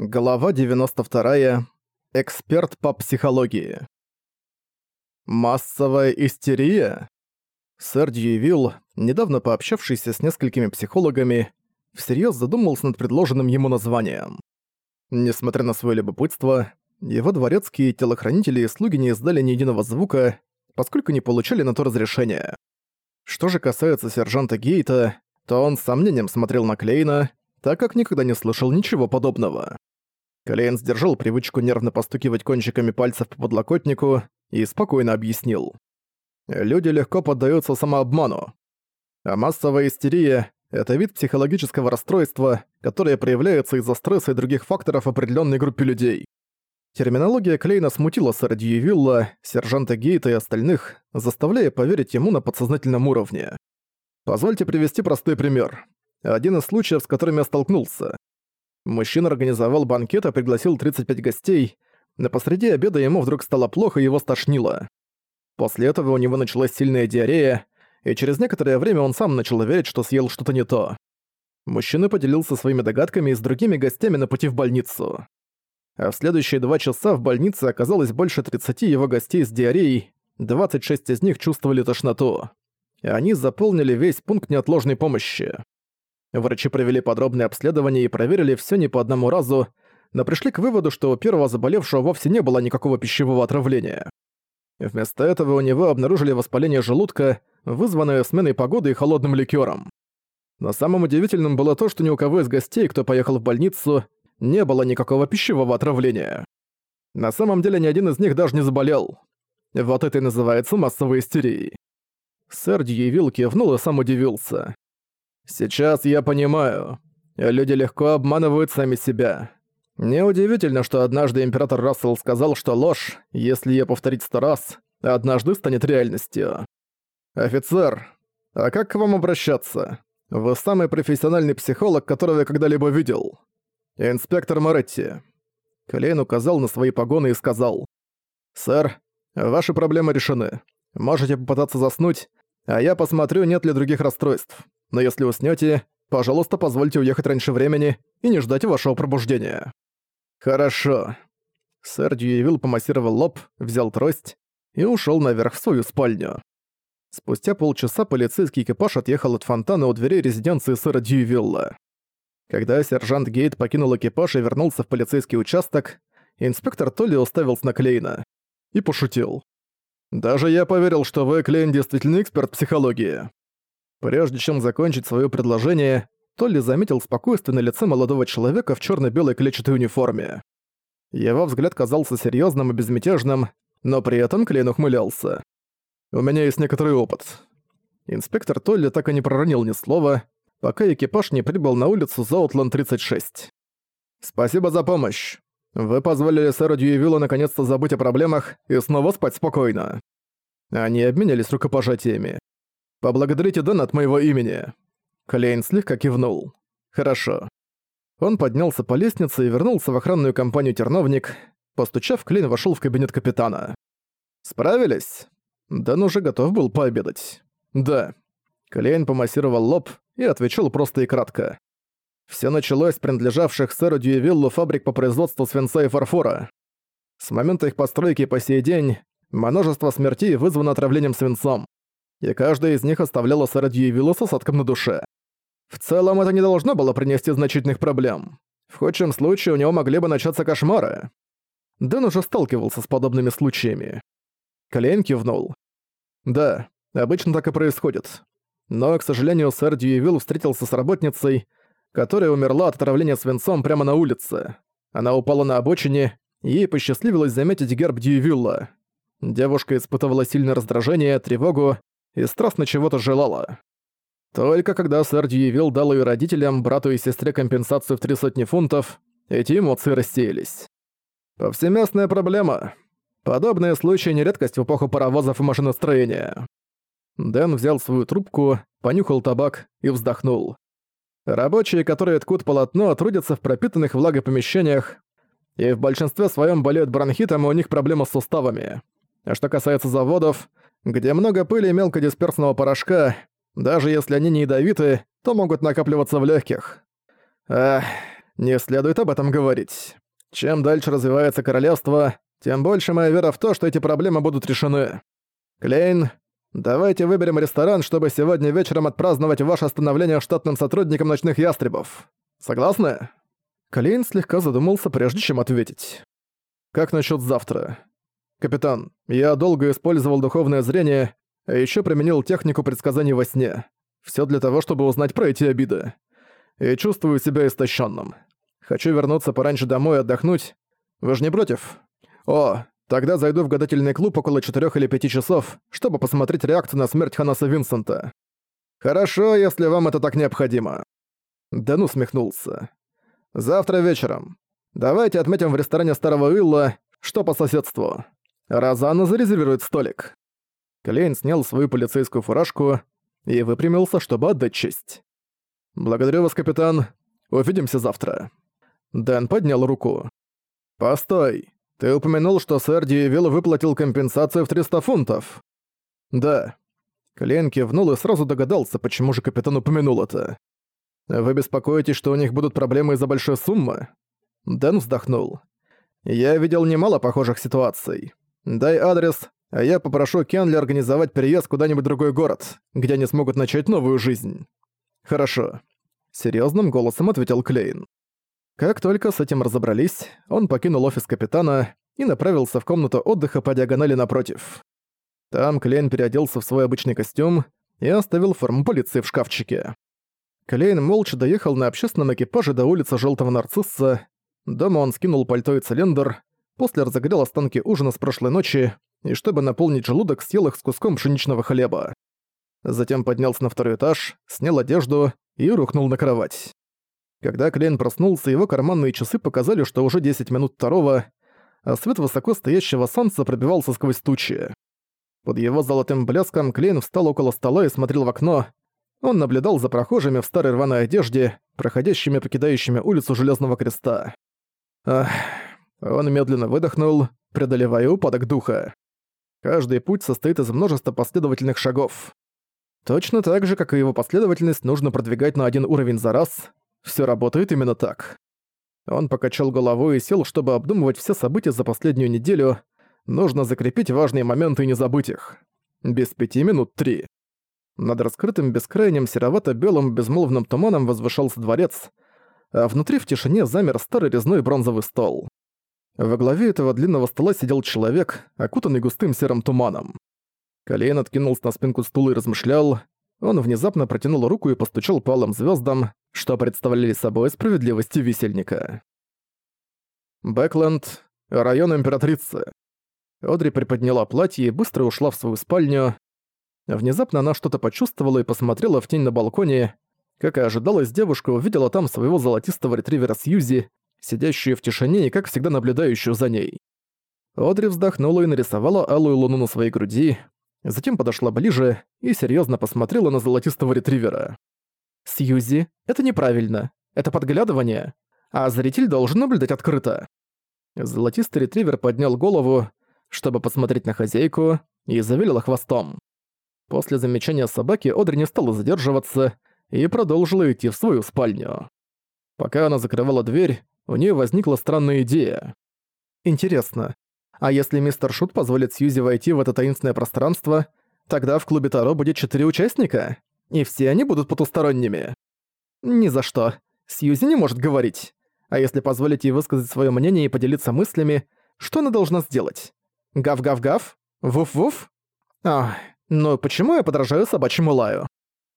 Глава 92. Эксперт по психологии. Массовая истерия? Сэр Дьювилл, недавно пообщавшийся с несколькими психологами, всерьез задумался над предложенным ему названием. Несмотря на свое любопытство, его дворецкие телохранители и слуги не издали ни единого звука, поскольку не получали на то разрешения. Что же касается сержанта Гейта, то он с сомнением смотрел на Клейна, так как никогда не слышал ничего подобного. Клейн сдержал привычку нервно постукивать кончиками пальцев по подлокотнику и спокойно объяснил. Люди легко поддаются самообману. А массовая истерия — это вид психологического расстройства, которое проявляется из-за стресса и других факторов определенной группе людей. Терминология Клейна смутила сэра Дьювилла, сержанта Гейта и остальных, заставляя поверить ему на подсознательном уровне. Позвольте привести простой пример. Один из случаев, с которыми я столкнулся. Мужчина организовал банкет и пригласил 35 гостей. На посреди обеда ему вдруг стало плохо и его стошнило. После этого у него началась сильная диарея, и через некоторое время он сам начал верить, что съел что-то не то. Мужчина поделился своими догадками и с другими гостями на пути в больницу. А в следующие два часа в больнице оказалось больше 30 его гостей с диареей, 26 из них чувствовали тошноту. И они заполнили весь пункт неотложной помощи. Врачи провели подробное обследование и проверили все не по одному разу, но пришли к выводу, что у первого заболевшего вовсе не было никакого пищевого отравления. Вместо этого у него обнаружили воспаление желудка, вызванное сменой погоды и холодным ликером. Но самым удивительным было то, что ни у кого из гостей, кто поехал в больницу, не было никакого пищевого отравления. На самом деле ни один из них даже не заболел. Вот это и называется массовой истерией. Сэр Дьявил кивнул и сам удивился. Сейчас я понимаю. Люди легко обманывают сами себя. Неудивительно, что однажды император Рассел сказал, что ложь, если ее повторить сто раз, однажды станет реальностью. Офицер, а как к вам обращаться? Вы самый профессиональный психолог, которого я когда-либо видел. Инспектор Моретти. Клейн указал на свои погоны и сказал. «Сэр, ваши проблемы решены. Можете попытаться заснуть, а я посмотрю, нет ли других расстройств но если уснёте, пожалуйста, позвольте уехать раньше времени и не ждать вашего пробуждения». «Хорошо». Сэр Дьюевилл помассировал лоб, взял трость и ушёл наверх в свою спальню. Спустя полчаса полицейский экипаж отъехал от фонтана у дверей резиденции сэра Дьюевилла. Когда сержант Гейт покинул экипаж и вернулся в полицейский участок, инспектор Толли уставился на Клейна и пошутил. «Даже я поверил, что вы, Клейн, действительно эксперт психологии. Прежде чем закончить свое предложение, Толли заметил спокойствие на лице молодого человека в черно белой клетчатой униформе. Его взгляд казался серьезным и безмятежным, но при этом Клейн ухмылялся. «У меня есть некоторый опыт». Инспектор Толли так и не проронил ни слова, пока экипаж не прибыл на улицу Заутланд-36. «Спасибо за помощь. Вы позволили сэру Дьюевиллу наконец-то забыть о проблемах и снова спать спокойно». Они обменялись рукопожатиями. «Поблагодарите Дэн от моего имени». Клейн слегка кивнул. «Хорошо». Он поднялся по лестнице и вернулся в охранную компанию «Терновник». Постучав, Клейн вошел в кабинет капитана. «Справились?» Дэн уже готов был пообедать. «Да». Клейн помассировал лоб и отвечал просто и кратко. Все началось с принадлежавших сэру Дьюевиллу фабрик по производству свинца и фарфора. С момента их постройки по сей день множество смертей вызвано отравлением свинцом и каждая из них оставляла сэра Дьювилла с осадком на душе. В целом это не должно было принести значительных проблем. В худшем случае у него могли бы начаться кошмары. Дэн уже сталкивался с подобными случаями. Клейн кивнул. Да, обычно так и происходит. Но, к сожалению, сэр Дьювилл встретился с работницей, которая умерла от отравления свинцом прямо на улице. Она упала на обочине, и ей посчастливилось заметить герб Дьювилла. Девушка испытывала сильное раздражение, тревогу и страстно чего-то желала. Только когда сэр Дьювилл дал ее родителям, брату и сестре компенсацию в три сотни фунтов, эти эмоции рассеялись. Повсеместная проблема. Подобные случаи не редкость в эпоху паровозов и машиностроения. Дэн взял свою трубку, понюхал табак и вздохнул. Рабочие, которые ткут полотно, трудятся в пропитанных влагой помещениях, и в большинстве своем болеют бронхитом, и у них проблемы с суставами. А что касается заводов, где много пыли и мелкодисперсного порошка, даже если они не ядовиты, то могут накапливаться в легких. Эх, Не следует об этом говорить. Чем дальше развивается королевство, тем больше моя вера в то, что эти проблемы будут решены. Клейн, давайте выберем ресторан, чтобы сегодня вечером отпраздновать ваше становление штатным сотрудником ночных ястребов. Согласны?» Клейн слегка задумался, прежде чем ответить. «Как насчет завтра?» «Капитан, я долго использовал духовное зрение, а еще применил технику предсказаний во сне. Все для того, чтобы узнать про эти обиды. И чувствую себя истощенным. Хочу вернуться пораньше домой отдохнуть. Вы же не против? О, тогда зайду в гадательный клуб около 4 или 5 часов, чтобы посмотреть реакцию на смерть Ханаса Винсента. Хорошо, если вам это так необходимо. Дэн усмехнулся. Завтра вечером. Давайте отметим в ресторане Старого Уилла, что по соседству. Розанна зарезервирует столик. Клейн снял свою полицейскую фуражку и выпрямился, чтобы отдать честь. «Благодарю вас, капитан. Увидимся завтра». Дэн поднял руку. «Постой. Ты упомянул, что сэр Диевилл выплатил компенсацию в 300 фунтов?» «Да». Клейн кивнул и сразу догадался, почему же капитан упомянул это. «Вы беспокоитесь, что у них будут проблемы из-за большой суммы?» Дэн вздохнул. «Я видел немало похожих ситуаций. Дай адрес, а я попрошу Кенли организовать переезд куда-нибудь в другой город, где они смогут начать новую жизнь». «Хорошо», — серьезным голосом ответил Клейн. Как только с этим разобрались, он покинул офис капитана и направился в комнату отдыха по диагонали напротив. Там Клейн переоделся в свой обычный костюм и оставил форму полиции в шкафчике. Клейн молча доехал на общественном экипаже до улицы Желтого Нарцисса. Дома он скинул пальто и цилиндр, после разогрел останки ужина с прошлой ночи и, чтобы наполнить желудок, съел их с куском пшеничного хлеба. Затем поднялся на второй этаж, снял одежду и рухнул на кровать. Когда Клейн проснулся, его карманные часы показали, что уже 10 минут второго, а свет высоко стоящего солнца пробивался сквозь тучи. Под его золотым блеском Клейн встал около стола и смотрел в окно. Он наблюдал за прохожими в старой рваной одежде, проходящими покидающими улицу Железного Креста. Ах, он медленно выдохнул, преодолевая упадок духа. Каждый путь состоит из множества последовательных шагов. Точно так же, как и его последовательность, нужно продвигать на один уровень за раз, все работает именно так. Он покачал головой и сел, чтобы обдумывать все события за последнюю неделю. Нужно закрепить важные моменты и не забыть их. Без пяти минут три. Над раскрытым бескрайним серовато-белым безмолвным туманом возвышался дворец, а внутри в тишине замер старый резной бронзовый стол. Во главе этого длинного стола сидел человек, окутанный густым серым туманом. Колейн откинулся на спинку стула и размышлял. Он внезапно протянул руку и постучал по алым звездам, что представляли собой справедливости висельника. Бэкленд, район Императрицы. Одри приподняла платье и быстро ушла в свою спальню. Внезапно она что-то почувствовала и посмотрела в тень на балконе. Как и ожидалось, девушка увидела там своего золотистого ретривера Сьюзи, сидящую в тишине и, как всегда, наблюдающую за ней. Одри вздохнула и нарисовала алую луну на своей груди, затем подошла ближе и серьезно посмотрела на золотистого ретривера. «Сьюзи, это неправильно. Это подглядывание. А зритель должен наблюдать открыто». Золотистый ретривер поднял голову, чтобы посмотреть на хозяйку, и завилила хвостом. После замечания собаки Одри не стала задерживаться и продолжила идти в свою спальню. Пока она закрывала дверь, у нее возникла странная идея. «Интересно, а если мистер Шут позволит Сьюзи войти в это таинственное пространство, тогда в клубе Таро будет четыре участника?» и все они будут потусторонними. Ни за что. Сьюзи не может говорить. А если позволить ей высказать свое мнение и поделиться мыслями, что она должна сделать? Гав-гав-гав? Вуф-вуф? Ах, но почему я подражаю собачьему лаю?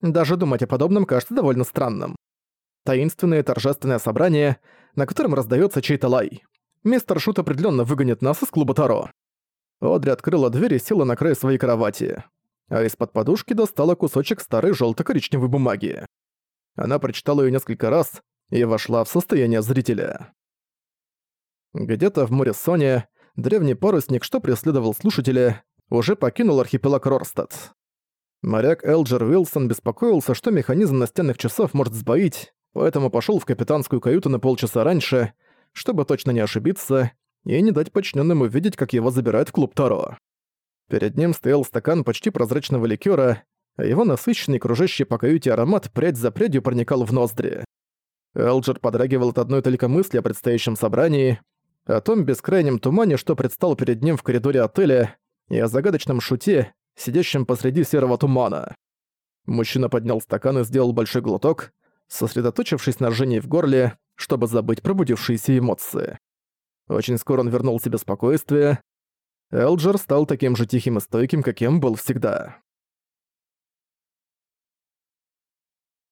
Даже думать о подобном кажется довольно странным. Таинственное торжественное собрание, на котором раздается чей-то лай. Мистер Шут определенно выгонит нас из клуба Таро. Одри открыла дверь и села на край своей кровати а из-под подушки достала кусочек старой желто коричневой бумаги. Она прочитала ее несколько раз и вошла в состояние зрителя. Где-то в море Соня древний парусник, что преследовал слушателя, уже покинул архипелаг Рорстад. Моряк Элджер Уилсон беспокоился, что механизм настенных часов может сбоить, поэтому пошел в капитанскую каюту на полчаса раньше, чтобы точно не ошибиться и не дать подчиненным увидеть, как его забирают в клуб Таро. Перед ним стоял стакан почти прозрачного ликёра, а его насыщенный кружащий по каюте аромат прядь за прядью проникал в ноздри. Элджер подрагивал от одной только мысли о предстоящем собрании, о том бескрайнем тумане, что предстал перед ним в коридоре отеля, и о загадочном шуте, сидящем посреди серого тумана. Мужчина поднял стакан и сделал большой глоток, сосредоточившись на жжении в горле, чтобы забыть пробудившиеся эмоции. Очень скоро он вернул себе спокойствие. Элджер стал таким же тихим и стойким, каким был всегда.